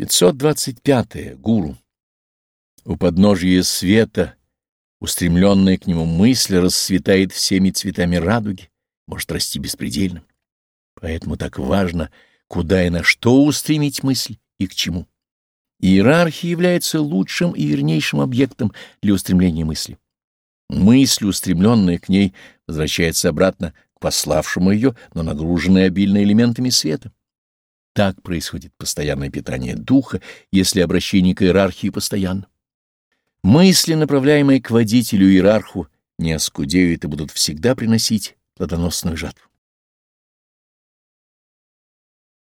525. -е. Гуру. У подножия света, устремленная к нему мысль расцветает всеми цветами радуги, может расти беспредельно. Поэтому так важно, куда и на что устремить мысль и к чему. Иерархия является лучшим и вернейшим объектом для устремления мысли. Мысль, устремленная к ней, возвращается обратно к пославшему ее, но нагруженная обильно элементами света. Так происходит постоянное питание духа, если обращение к иерархии постоянно. Мысли, направляемые к водителю иерарху, не оскудеют и будут всегда приносить плодоносную жатву.